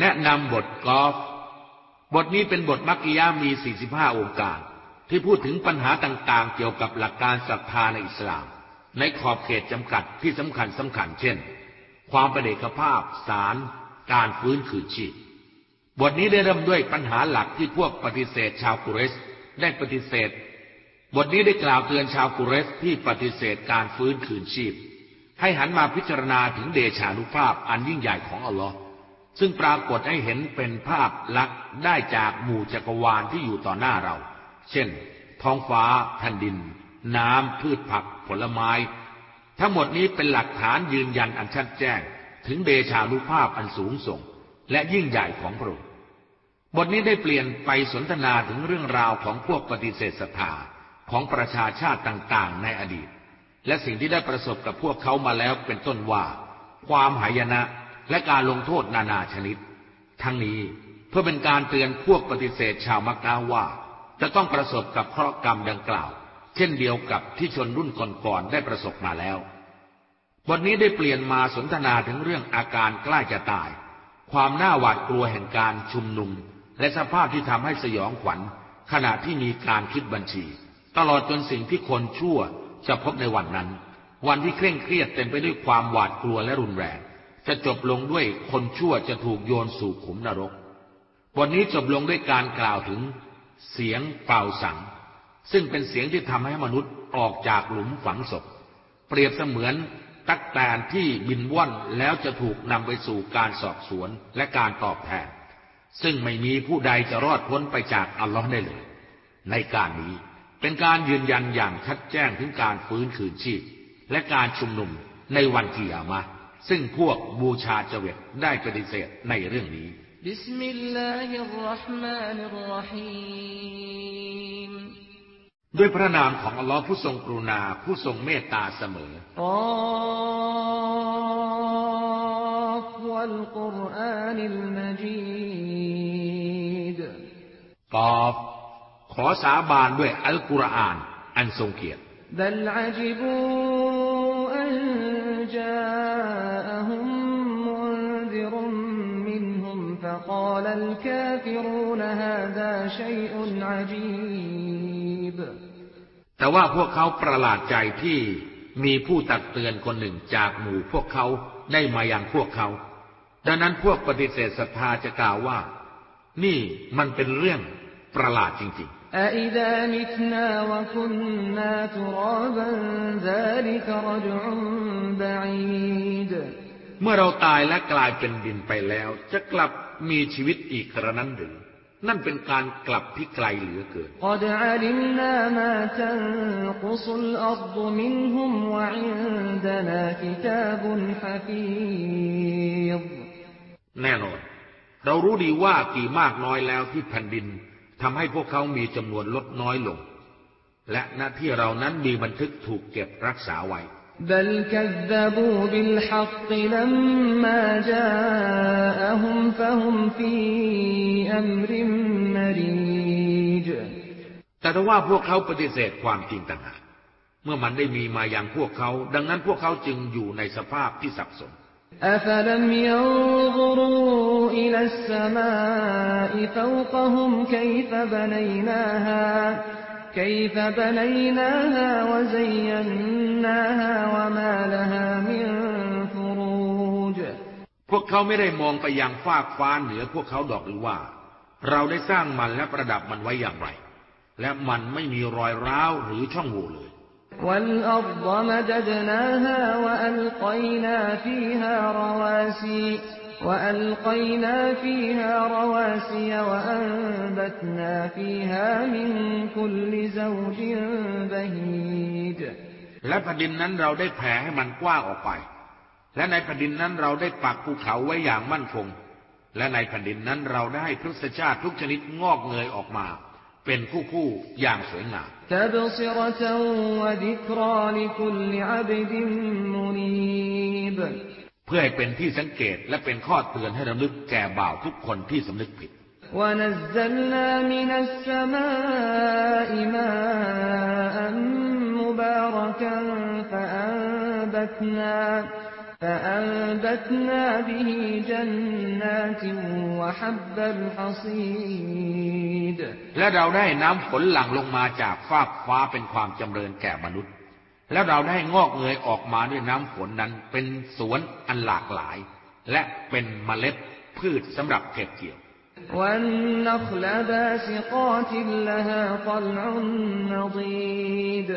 แนะนำบทกอล์ฟบทนี้เป็นบทมักกิยามี 45 องค์การที่พูดถึงปัญหาต่างๆ เกี่ยวกับหลักการศรัทธาในอิสลาม ในขอบเขตจำกัดที่สำคัญสำคัญเช่น ความประเดกภาพ สาร การฟื้นคืนชีพ บทนี้ได้เริ่มด้วยปัญหาหลักที่พวกปฏิเสธชาวกุเรสได้ปฏิเสธ บทนี้ได้กล่าวเตือนชาวกุเรสที่ปฏิเสธการฟื้นคืนชีพ ให้หันมาพิจารณาถึงเดชานุภาพอันยิ่งใหญ่ของอัลลอฮ์ ซึ่งปรากฏให้เห็นเป็นภาพลักษณ์ได้จากหมู่จักรวาลที่อยู่ต่อหน้าเรา เช่น ท้องฟ้า แผ่นดิน น้ำ พืชผัก ผลไม้ ทั้งหมดนี้เป็นหลักฐานยืนยันอันชัดแจ้ง ถึงเดชานุภาพอันสูงส่ง และยิ่งใหญ่ของพระองค์ บทนี้ได้เปลี่ยนไปสนทนาถึงเรื่องราวของพวกปฏิเสธศรัทธาของประชาชาติต่างๆ ในอดีต และสิ่งที่ได้ประสบกับพวกเขามาแล้วเป็นต้นว่า ความหายนะ และการลงโทษนานาชนิด ทั้งนี้เพื่อเป็นการเตือนพวกปฏิเสธชาวมักกะว่า จะต้องประสบกับเคราะห์กรรมดังกล่าว เช่นเดียวกับที่ชนรุ่นก่อนๆได้ประสบมาแล้วบทนี้ได้เปลี่ยนมาสนทนาถึงเรื่องอาการใกล้จะตาย ความน่าหวาดกลัวแห่งการชุมนุม และสภาพที่ทำให้สยองขวัญ ขณะที่มีการคิดบัญชี ตลอดจนสิ่งที่คนชั่วจะพบในวันนั้น วันที่เคร่งเครียดเต็มไปด้วยความหวาดกลัวและรุนแรง จะจบลงด้วยคนชั่วจะถูกโยนสู่ขุมนรกวันนี้จบลงด้วยการกล่าวถึงเสียงเป่าสัง ซึ่งเป็นเสียงที่ทำให้มนุษย์ออกจากหลุมฝังศพ เปรียบเสมือนตักแตนที่บินว่อนแล้วจะถูกนำไปสู่การสอบสวนและการตอบแทน ซึ่งไม่มีผู้ใดจะรอดพ้นไปจากอัลลอฮ์ได้เลย ในการนี้เป็นการยืนยันอย่างชัดแจ้งถึงการฟื้นคืนชีพ และการชุมนุมในวันกิยามะ ซึ่งพวกบูชาเจวิตได้ปฏิเสธในเรื่องนี้บิสมิลลาฮิรราะห์มานิรราะฮีมด้วยพระนามของอัลลอฮ์ผู้ทรงกรุณาผู้ทรงเมตตาเสมอวัลกุรอานิลมจีดกอฟขอสาบานด้วยอัลกุรอาน อันทรงเกียรติ جاءهم منذر منهم فقال الكافرون هذا شيء عجيب แต่ว่าพวกเขาประหลาดใจที่มีผู้ตักเตือนคนหนึ่งจากหมู่พวกเขาได้มาอย่างพวกเขา ดังนั้นพวกปฏิเสธศรัทธาจะกล่าวว่า นี่มันเป็นเรื่องประหลาดจริง ๆ أإذا متنا وكنا ترابا ذلك رجع بعيد เมื่อเราตายและกลายเป็นดินไปแล้ว จะกลับมีชีวิตอีกครั้นั้นหรือ นั่นเป็นการกลับที่ไกลเหลือเกินแน่นอน เรารู้ดีว่ากี่มากน้อยแล้วที่แผ่นดิน ทำให้พวกเขามีจำนวนลดน้อยลง และหน้าที่เรานั้นมีบันทึกถูกเก็บรักษาไว้แต่ถ้าว่าพวกเขาปฏิเสธความจริงต่างหากเมื่อมันได้มีมาอย่างพวกเขา ดังนั้นพวกเขาจึงอยู่ในสภาพที่สับสน أفلم ينظروا إلى السماء فوقهم كيف بنيناها كيف بنيناها وزيناها وما لها من فروج พวกเขาไม่ได้มองไปยังฟากฟ้าเหนือพวกเขาดอกหรือว่า เราได้สร้างมันและประดับมันไว้อย่างไร และมันไม่มีรอยร้าวหรือช่องโหว่เลย ย والأرض مددناها وألقينا فيها رواسي وألقينا فيها رواسي وأنبتنا فيها من كل زوج بهيج และแผ่นดินนั้นเราได้แผ่ให้มันกว้างออกไป และในแผ่นดินนั้นเราได้ปักภูเขาไว้อย่างมั่นคง และในแผ่นดินนั้นเราได้ให้พฤกษชาติทุกชนิดงอกเงยออกมา เป็นคู่คู่อย่างสวยงามเพื่อให้เป็นที่สังเกตและเป็นข้อเตือนให้ระลึกแก่บ่าวทุกคนที่สำนึกผิด فأنبتنا به جنات وحب الحصيد และเราได้น้ำฝนหลั่งลงมาจากฟากฟ้าเป็นความจำเริญแก่มนุษย์ แล้วเราได้งอกเงยออกมาด้วยน้ำฝนนั้นเป็นสวนอันหลากหลาย และเป็นเมล็ดพืชสำหรับเก็บเกี่ยว والنخل باسقات لها طلع نضيد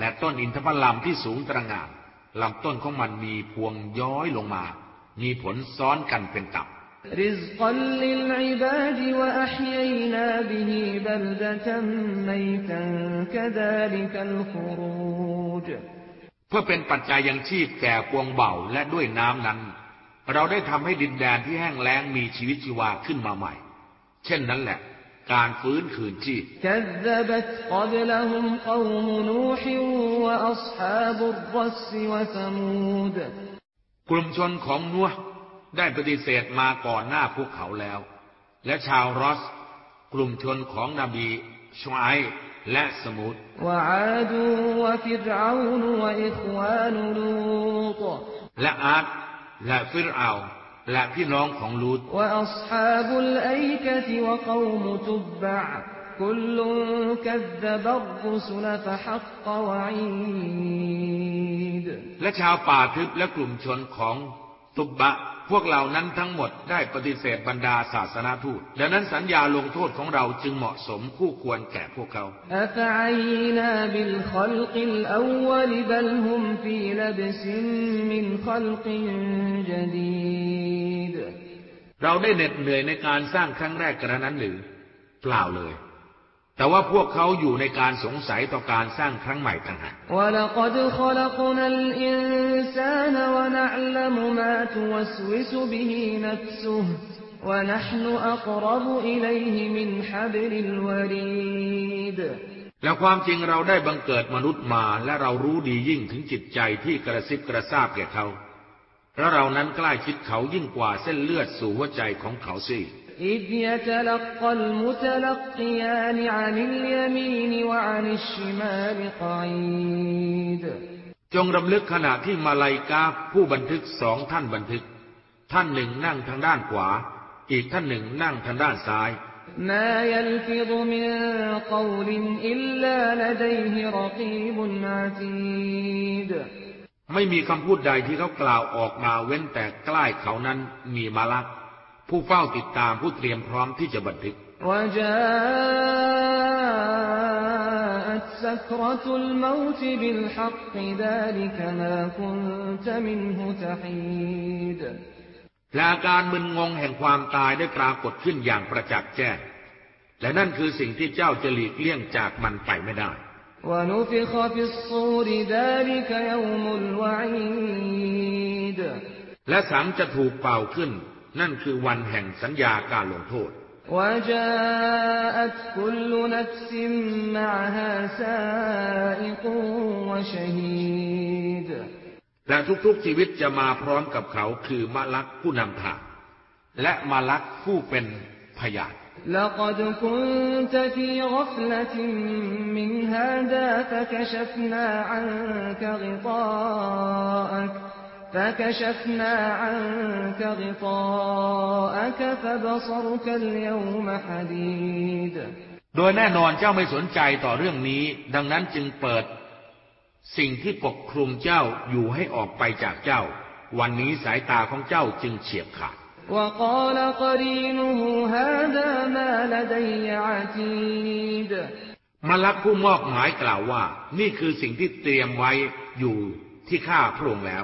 และต้นอินทผลัมที่สูงตระหง่าน ลำต้นของมันมีพวงย้อยลงมา มีผลซ้อนกันเป็นตับ เพื่อเป็นปัจจัยยังชีพแก่ปวงเบาและด้วยน้ำนั้น เราได้ทำให้ดินแดนที่แห้งแล้งมีชีวิตชีวาขึ้นมาใหม่ เช่นนั้นแหละ การฟื้นคืนชีพกลุ่มชนของนัวได้ปฏิเสธมาก่อนหน้าพวกเขาแล้ว และชาวรอส กลุ่มชนของนบีชวายและสมุดและอาดและฟิรเอา และพี่น้องของลูตและชาวป่าทึบและกลุ่มชนของตุบบะ พวกเหล่านั้นทั้งหมดได้ปฏิเสธบรรดาศาสนาทูต ดังนั้นสัญญาลงโทษของเราจึงเหมาะสมคู่ควรแก่พวกเขา เราได้เหน็ดเหนื่อยในการสร้างครั้งแรกกระนั้นหรือ เปล่าเลย แต่ว่าพวกเขาอยู่ในการสงสัยต่อการสร้างครั้งใหม่ต่างหากและความจริงเราได้บังเกิดมนุษย์มาและเรารู้ดียิ่งถึงจิตใจที่กระซิบกระซาบแก่เขา และเรานั้นใกล้ชิดเขายิ่งกว่าเส้นเลือดสู่หัวใจของเขาสิ إذ يتلقى المتلقيان عن اليمين وعن الشمال قعيد จงรำลึกขณะที่มาลายกาผู้บันทึกสองท่านบันทึก ท่านหนึ่งนั่งทางด้านขวา อีกท่านหนึ่งนั่งทางด้านซ้าย ما يلفظ من قول إلا لديه رقيب عتيد ไม่มีคำพูดใดที่เขากล่าวออกมาเว้นแต่ใกล้เขานั้นมีมาลัก ผู้เฝ้าติดตามผู้เตรียมพร้อมที่จะบันทึก وجاءت سكرة الموت بالحق ذلك ما كنت منه تحيد และอาการมึนงงแห่งความตายได้ปรากฏขึ้นอย่างประจักษ์แจ้ง และนั่นคือสิ่งที่เจ้าจะหลีกเลี่ยงจากมันไปไม่ได้ ونفخ في الصور ذلك يوم الوعيد และสังจะถูกเป่าขึ้น นั่นคือวันแห่งสัญญาการลงโทษ وجاءت كل نفس معها سائق وشهيد และทุกๆชีวิตจะมาพร้อมกับเขาคือมะลักผู้นำทาง และมะลักผู้เป็นพยาน لقد كنت في غفلة من هذا فكشفنا عنك غطاءك فكشفنا عنك غطاءك فبصرك اليوم حديد โดยแน่นอนเจ้าไม่สนใจต่อเรื่องนี้ ดังนั้นจึงเปิด สิ่งที่ปกคลุมเจ้าอยู่ให้ออกไปจากเจ้า วันนี้สายตาของเจ้าจึงเฉียบขาด وقال قرينه هذا ما لدي عتيد มาลักผู้มอบหมายกล่าวว่า นี่คือสิ่งที่เตรียมไว้อยู่ ที่ฆ่าพระองค์แล้ว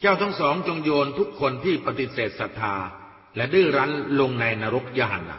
เจ้าทั้งสองจงโยนทุกคนที่ปฏิเสธศรัทธา และดื้อรั้นลงในนรกยะหันนะ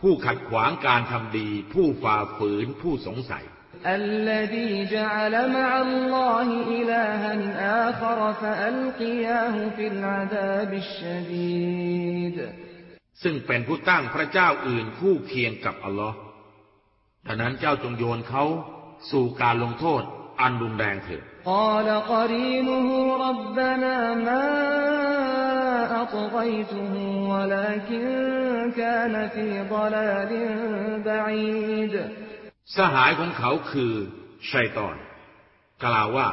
ผู้ขัดขวางการทำดี ผู้ฝ่าฝืนผู้สงสัย الذي جعل مع الله إلها آخر فألقياه في العذاب الشديد ซึ่งเป็นผู้ตั้งพระเจ้าอื่นคู่เคียงกับอัลลอฮ์ดังนั้นเจ้าจงโยนเขาสู่การลงโทษอันรุนแรงเถิด قال สหายของเขาคือชัยตอน กล่าวว่า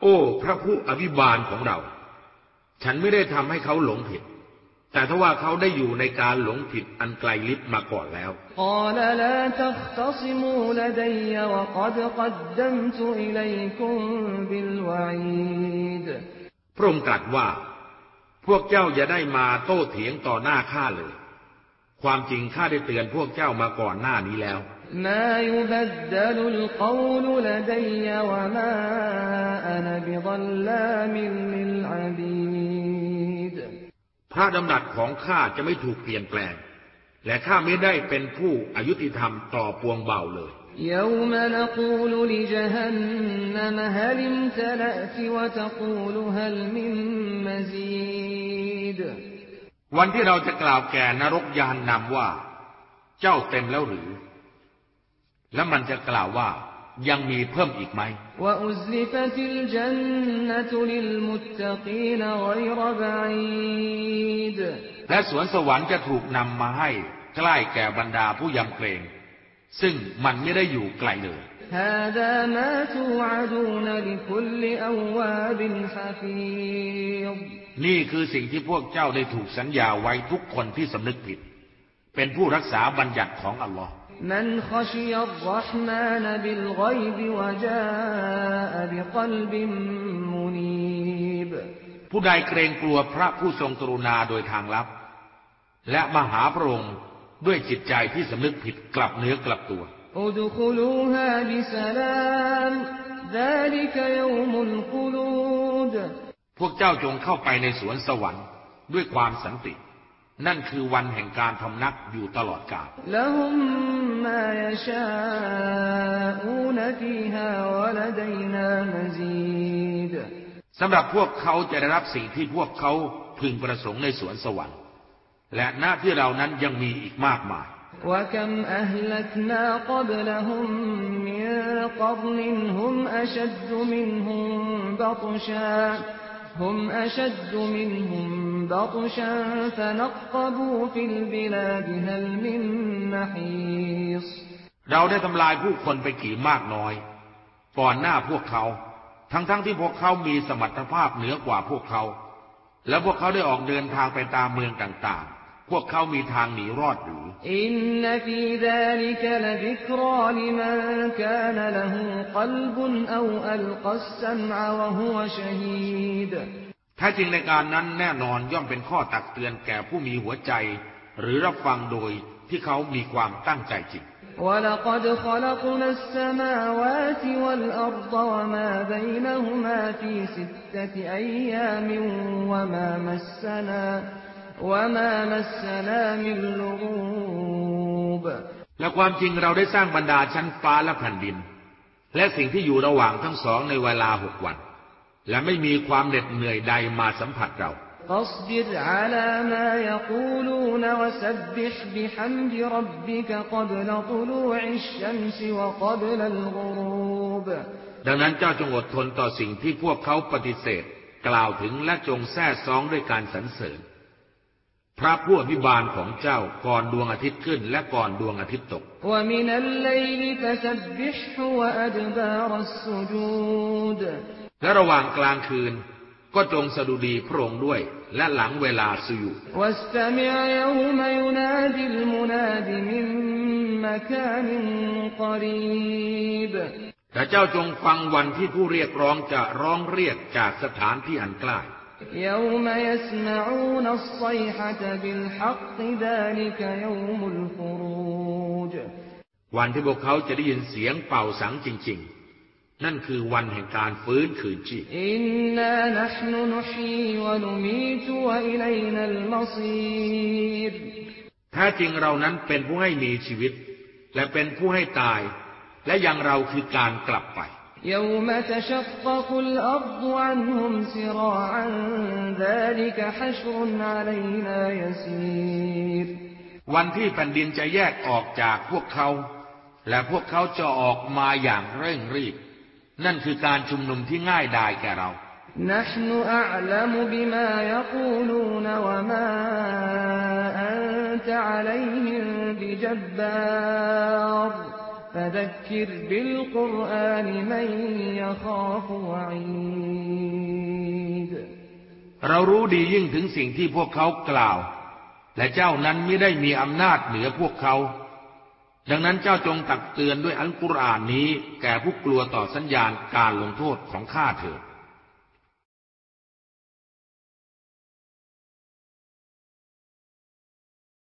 โอ้ พระผู้อภิบาลของเรา ฉันไม่ได้ทำให้เขาหลงผิด แต่ถ้าว่าเขาได้อยู่ในการหลงผิดอันไกลลิบมาก่อนแล้วพระองค์ตรัสว่า พวกเจ้าอย่าได้มาโต้เถียงต่อหน้าข้าเลย ความจริงข้าได้เตือนพวกเจ้ามาก่อนหน้านี้แล้ว ما يبدل القول لدي وما أنا بظلام للعبيد พระดำรัสของข้าจะไม่ถูกเปลี่ยนแปลง และข้าไม่ได้เป็นผู้อายุติธรรมต่อปวงเบาเลย يوم نقول لجهنم هل امتلأت وتقول هل من مزيد วันที่เราจะกล่าวแก่นรกยานนำว่า เจ้าเต็มแล้วหรือ และมันจะกล่าวว่ายังมีเพิ่มอีกไหมและสวนสวรรค์จะถูกนำมาให้ใกล้แก่บรรดาผู้ยำเกรง ซึ่งมันไม่ได้อยู่ไกลเลยนี่คือสิ่งที่พวกเจ้าได้ถูกสัญญาไว้ทุกคนที่สำนึกผิด เป็นผู้รักษาบัญญัติของอัลลอฮ์ มันขชีอัลลอมานบิลกอยบวะจาบิกลบิมมุนีบผู้ใดเกรงกลัวพระผู้ทรงตรุณาโดยทางลับ และมหาพระองค์ด้วยจิตใจที่สำนึกผิดกลับเนื้อกลับตัวพวกเจ้าจงเข้าไปในสวนสวรรค์ด้วยความสันติ นั่นคือวันแห่งการพำนักอยู่ตลอดกาล لهم ما يشاءون فيها ولدينا مزيد สำหรับพวกเขาจะได้รับสิ่งที่พวกเขาพึงประสงค์ในสวนสวรรค์ และหน้าที่เรานั้นยังมีอีกมากมาย وكم أهلكنا قبلهم من قرن هم أشد منهم بطشا هم أشد منهم بطشا فنقبوا في البلاد هل من محيص เราได้ทำลายผู้คนไปกี่มากน้อย ก่อนหน้าพวกเขา ทั้งๆทที่พวกเขามีสมรรถภาพเหนือกว่าพวกเขา และพวกเขาได้ออกเดินทางไปตามเมืองต่างๆ พวกเขามีทางหนีรอดหรือ إن في ذلك لذكرى لمن كان له قلب أو ألقى السمع وهو شهيد แท้จริงในการนั้นแน่นอนย่อมเป็นข้อตักเตือนแก่ผู้มีหัวใจ หรือรับฟังโดยที่เขามีความตั้งใจจริง ولقد خلقنا السماوات والأرض وما بينهما في ستة أيام وما مسنا وما مسنا من لغوب และความจริงเราได้สร้างบรรดาชั้นฟ้าและแผ่นดิน และสิ่งที่อยู่ระหว่างทั้งสองในเวลาหกวัน และไม่มีความเหน็ดเหนื่อยใดมาสัมผัสเรา فاصبر على ما يقولون وسبح بحمد ربك قبل طلوع الشمس وقبل الغروب ดังนั้นเจ้าจงอดทนต่อสิ่งที่พวกเขาปฏิเสธ กล่าวถึงและจงแท้ซองด้วยการสรรเสริญ พระผู้อภิบาลของเจ้าก่อนดวงอาทิตย์ขึ้นและก่อนดวงอาทิตย์ตก และระหว่างกลางคืน ก็จงสดุดีพระองค์ด้วย และหลังเวลาสุยุแต่เจ้าจงฟังวันที่ผู้เรียกร้องจะร้องเรียกจากสถานที่อันใกล้ يوم يسمعون الصيحة بالحق ذلك يوم الخروج วันที่พวกเขาจะได้ยินเสียงเป่าสังจริง ๆ นั่นคือวันแห่งการฟื้นคืนชีพ إنا نحن نحيي ونميت وإلينا المصير แท้จริงเรานั้นเป็นผู้ให้มีชีวิต และเป็นผู้ให้ตาย และยังเราคือการกลับไป يوم تشقق الأرض عنهم سراعا ذلك حشر علينا يسير วันที่แผ่นดินจะแยกออกจากพวกเขา และพวกเขาจะออกมาอย่างเร่งรีบ นั่นคือการชุมนุมที่ง่ายดายแก่เรา نحن أعلم بما يقولون وما أنت عليهم بجبار فذكر بالقرآن من يخاف وعيد เรารู้ดียิ่งถึงสิ่งที่พวกเขากล่าว และเจ้านั้นไม่ได้มีอำนาจเหนือพวกเขา ดังนั้นเจ้าจงตักเตือนด้วยอัลกุรอานนี้ แก่ผู้กลัวต่อสัญญาณการลงโทษของข้าเถิด